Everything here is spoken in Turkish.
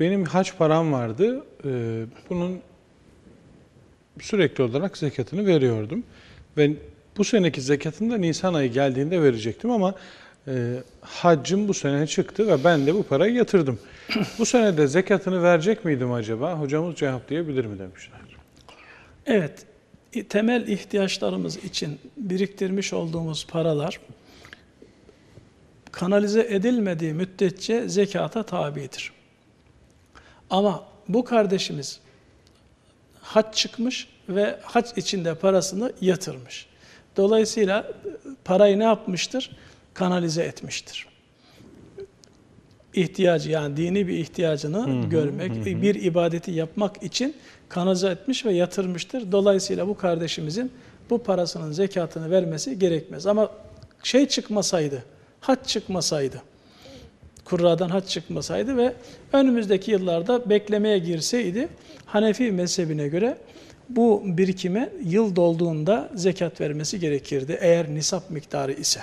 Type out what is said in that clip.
Benim hac param vardı. Ee, Bunun sürekli olarak zekatını veriyordum. Ve bu seneki zekatını da Nisan ayı geldiğinde verecektim ama e, haccım bu sene çıktı ve ben de bu parayı yatırdım. bu sene de zekatını verecek miydim acaba? Hocamız cevaplayabilir mi demişler. Evet, temel ihtiyaçlarımız için biriktirmiş olduğumuz paralar kanalize edilmediği müddetçe zekata tabidir. Ama bu kardeşimiz hac çıkmış ve hac içinde parasını yatırmış. Dolayısıyla parayı ne yapmıştır? Kanalize etmiştir. İhtiyacı yani dini bir ihtiyacını görmek, bir ibadeti yapmak için kanalize etmiş ve yatırmıştır. Dolayısıyla bu kardeşimizin bu parasının zekatını vermesi gerekmez. Ama şey çıkmasaydı, hac çıkmasaydı, kurradan hac çıkmasaydı ve önümüzdeki yıllarda beklemeye girseydi Hanefi mezhebine göre bu birikime yıl dolduğunda zekat vermesi gerekirdi eğer nisap miktarı ise.